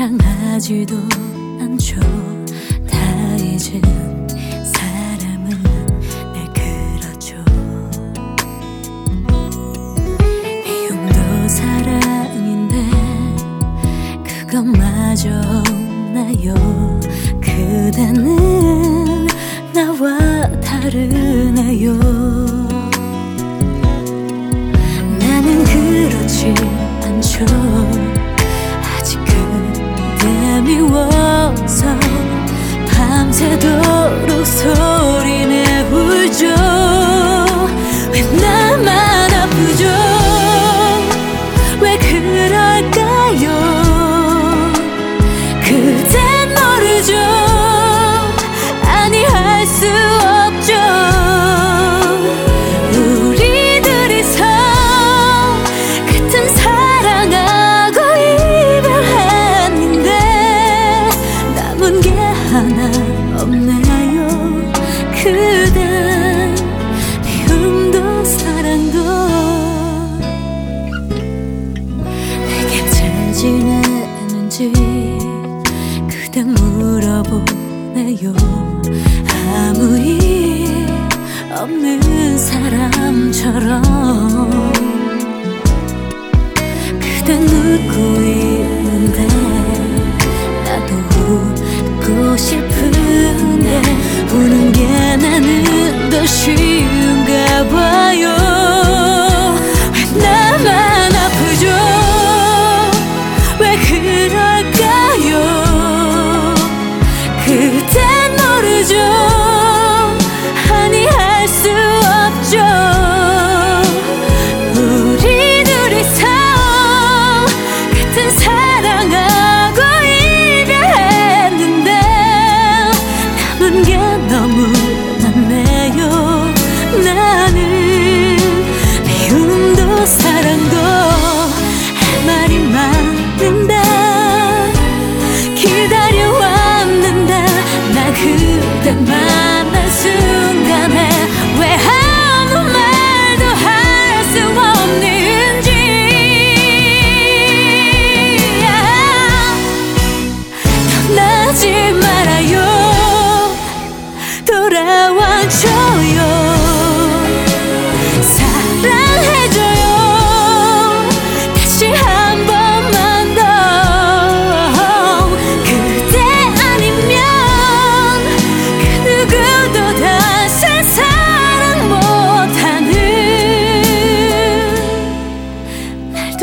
사랑하지도 않죠. 다 잊은 마저 없나요. 그대는 나와 다르네요. 나는 그렇지 않죠. 아직 그대 미워서 밤새도록 소 그댄 모르죠 아니 할 수 없죠. 우리 들이서 같은 사랑하고 이별했는데 남은 게 하나 없네요. 그댄 미움도 사랑도 내게 잘 지내는지 그대 물어보네요. 아무 일 없는 사람처럼 그댄 웃고 있 나는 미움도 사랑도 할 말이 많은데 기다려왔는데 나 그대 만난 순간에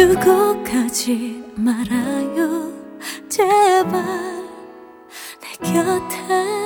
두고 가지 말아요. 제발 내 곁에